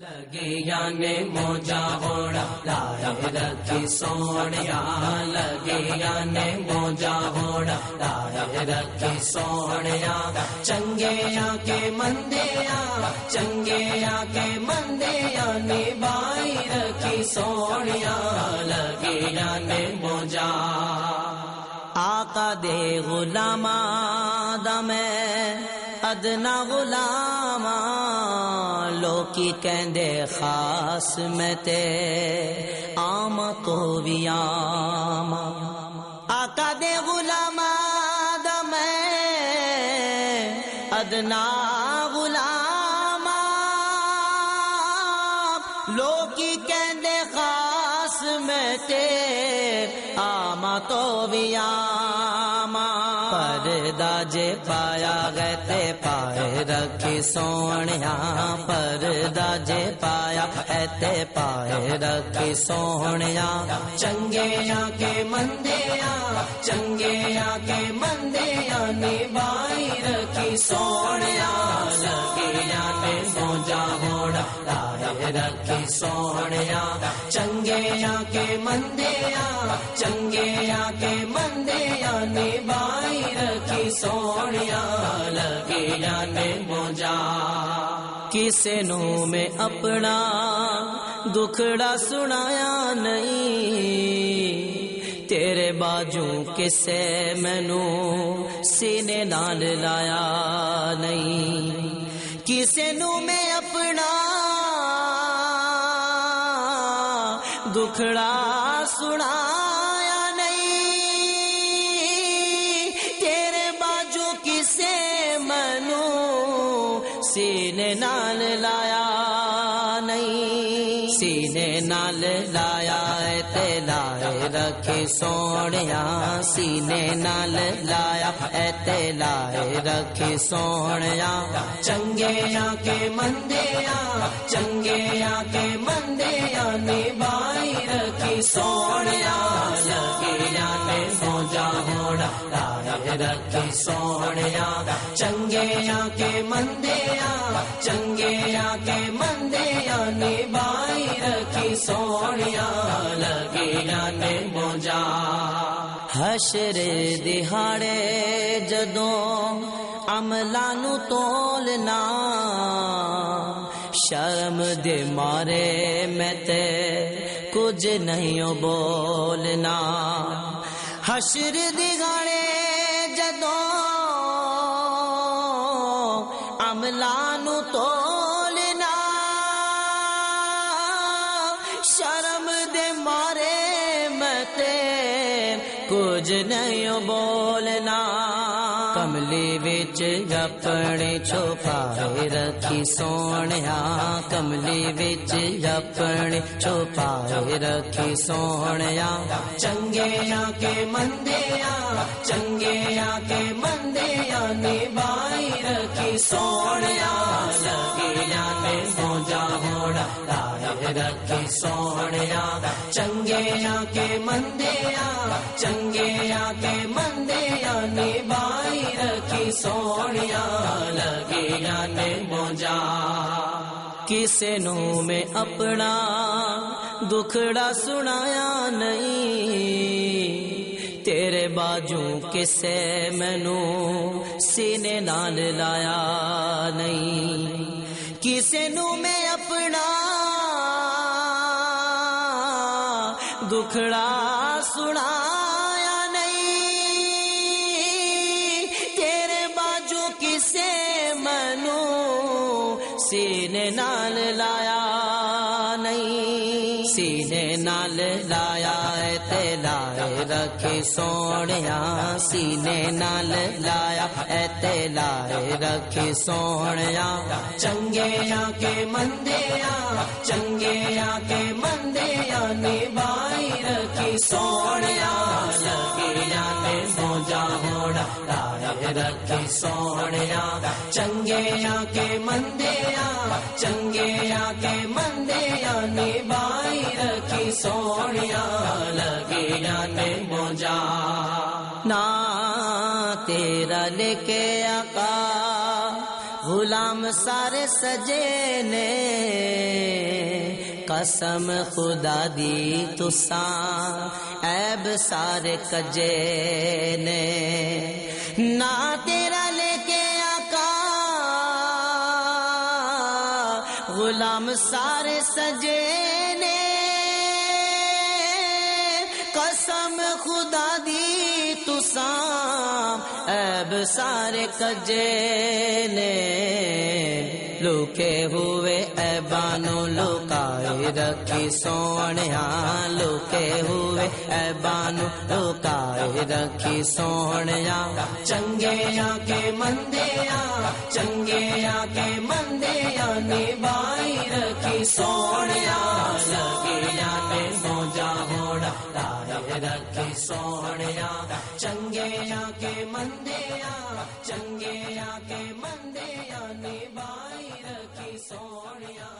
لگے یانے موجا ہوڑا لائے رکھی سونیا لگے یانے موجا ہوڑا لائے رکھی سونیا چنگے آ کے مندیا چنگے آ کے مندیا بائی رکھی سونیا لگے یانے موجا آقا دے غلام دم ادنا غلام لوکی کہندے، خاص میں تے آم تو بھی آم آقا دے غلام دم ادنا غلام لوکی کہندے، خاص میں تے آما تو بھی آما پردہ جے پایا گئے پائے رکھی سونیا پردہ جے پایا ایتے پائے رکھی سونیا چنگے آ کے مندیا چنگے آ کے مندیا بائی رکھی سونیا لائے رکھی سونیا چنگے آ کے مندیا چنگے آ کے مندیا بائی رکھی سونیا لگے موجا کسے نو میں اپنا دکھڑا سنایا نہیں تیرے باجو کسے مینو سینے نال لایا نہیں دکھڑا سنایا نہیں۔ تیرے باجو کسے منو، سینے نال لایا نہیں۔ سینے نال لایا تے لائے رکھے سونیا۔ سینے نال لایا تے لائے رکھے سونیا۔ چنگے آ کے مندیا چنگے آ کے مندیا بائی رکھی سونیا لگے یانے موجا ہوڑا لائے رکھی سونیا چنگے کے مندیا چنگے آ کے مندیا بائی رکھی سونیا لگے یانے موجا۔ حشر دہاڑے جدوں عملہ نو تولنا شرم دے مارے میں تے، کچھ نہیں بولنا۔ حشر دہاڑے جدوں عملہ نو تولنا۔ شرم دے مارے متے کچھ نہیں بولنا۔ بچ اپنے چھپائے رکھی سونیا کملی بچ اپنے چھپائے رکھی سونیا چنگے آ کے مندیا چنگے آ کے مندیا بائی رکھی سونیا لگے یانے موجا ہوڑا لائے رکھی سونیا چنگے آ کے مندیا چنگے آ کے مندیا بائی رکھی سونیا لگے یانے موجا کسے نو میں اپنا دکھڑا سنایا نہیں تیرے باجو کسے مینو سینے نال لایا نہیں کسے نو میں دکھڑا سنایا نہیں۔ تیرے باجو کسے منو سینے نال لایا نہیں۔ سینے نال لایا تے لائے رکھے سونیا۔ سینے نال لایا تے لائے رکھے سونیا۔ چنگے آ کے مندیا چنگے آ کے مندیا بائی رکھی سونیا لگے یانے موجا ہوڑا لائے رکھی سونیا چنگے آ کے مندیا چنگے آ کے مندیا بائی رکھی سونیا لگے یانے موجا نا تیرا لے کے آقا غلام سارے سجے نے۔ قسم خدا دی تساں۔ ایب سارے کجے نے۔ نہ تیرا لے کے آقا۔ غلام سارے سجے نے۔ قسم خدا دی تساں۔ ایب سارے کجے نے۔ لوکے ہوئے اے بانو لوکائے رکھی سونے لوکے ہوئے اے بانو لوکائے رکھی سونے چنگے آ کے مندے آ چنگے آ کے مندے آ نبائی رکھی سونے لگے جاتے موجا ہوڑا رکھی سونے چنگے آ کے مندے آ چنگے سونے